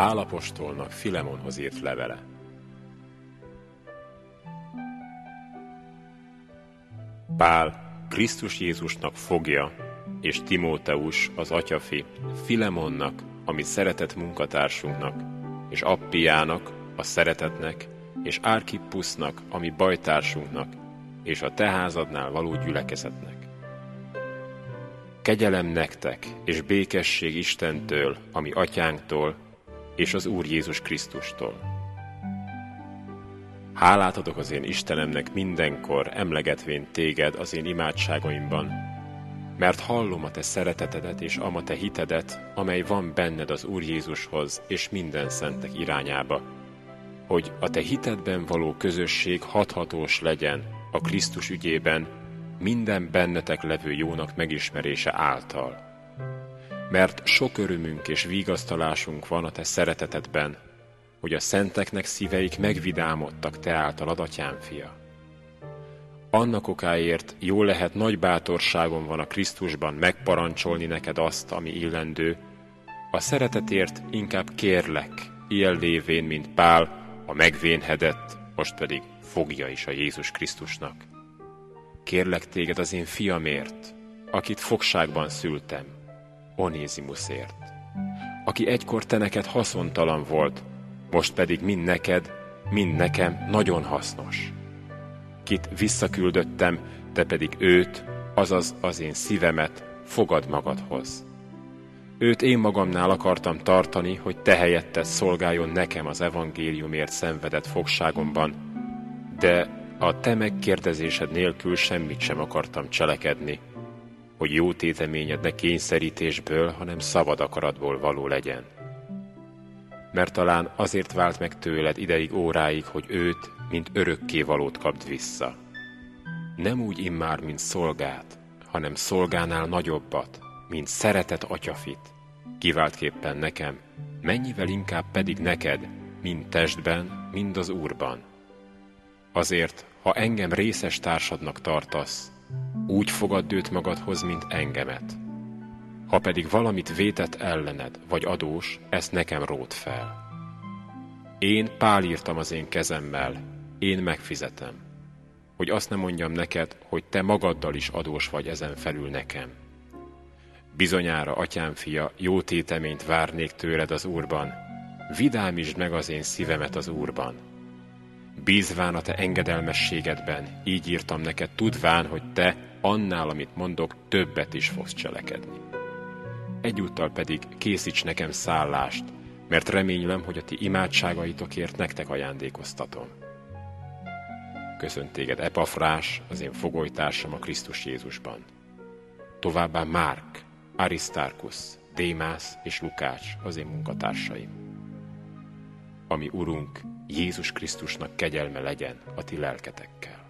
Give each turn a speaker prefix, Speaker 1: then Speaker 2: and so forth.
Speaker 1: Pálapostolnak Filemonhoz írt levele. Pál, Krisztus Jézusnak fogja, és Timóteus, az atyafi, Filemonnak, ami szeretett munkatársunknak, és Appiának, a szeretetnek, és Árkippusznak, ami bajtársunknak, és a teházadnál való gyülekezetnek. Kegyelem nektek, és békesség Istentől, ami atyánktól, és az Úr Jézus Krisztustól. Hálát adok az én Istenemnek mindenkor, emlegetvén téged az én imádságaimban, mert hallom a te szeretetedet és ama te hitedet, amely van benned az Úr Jézushoz és minden szentek irányába, hogy a te hitedben való közösség hathatós legyen a Krisztus ügyében, minden bennetek levő jónak megismerése által mert sok örömünk és vigasztalásunk van a te szeretetedben, hogy a szenteknek szíveik megvidámodtak te általad, atyám fia. Annak okáért jó lehet nagy bátorságom van a Krisztusban megparancsolni neked azt, ami illendő, a szeretetért inkább kérlek, ilyen mint Pál, a megvénhedett, most pedig fogja is a Jézus Krisztusnak. Kérlek téged az én fiamért, akit fogságban szültem, Onézimuszért, aki egykor te neked haszontalan volt, most pedig mind neked, mind nekem nagyon hasznos. Kit visszaküldöttem, te pedig őt, azaz az én szívemet fogad magadhoz. Őt én magamnál akartam tartani, hogy te helyette szolgáljon nekem az evangéliumért szenvedett fogságomban, de a te megkérdezésed nélkül semmit sem akartam cselekedni, hogy jó téteményed ne kényszerítésből, hanem szabad akaratból való legyen. Mert talán azért vált meg tőled ideig óráig, hogy őt, mint örökké valót kapd vissza. Nem úgy immár, mint szolgát, hanem szolgánál nagyobbat, mint szeretet atyafit, kiváltképpen nekem, mennyivel inkább pedig neked, mind testben, mind az Úrban. Azért, ha engem részes társadnak tartasz, úgy fogadd őt magadhoz, mint engemet. Ha pedig valamit vétett ellened, vagy adós, ezt nekem rót fel. Én Pál írtam az én kezemmel, én megfizetem. Hogy azt nem mondjam neked, hogy te magaddal is adós vagy ezen felül nekem. Bizonyára, atyám fia, jó téteményt várnék tőled az Úrban, vidámítsd meg az én szívemet az Úrban. Bízván a te engedelmességedben, így írtam neked, tudván, hogy te annál, amit mondok, többet is fogsz cselekedni. Egyúttal pedig készíts nekem szállást, mert reménylem, hogy a ti imádságaitokért nektek ajándékoztatom. Köszönt téged Epafrás, az én fogolytársam a Krisztus Jézusban. Továbbá Márk, Aristarkus, Démász és Lukács az én munkatársaim. Ami Urunk, Jézus Krisztusnak kegyelme legyen a ti lelketekkel.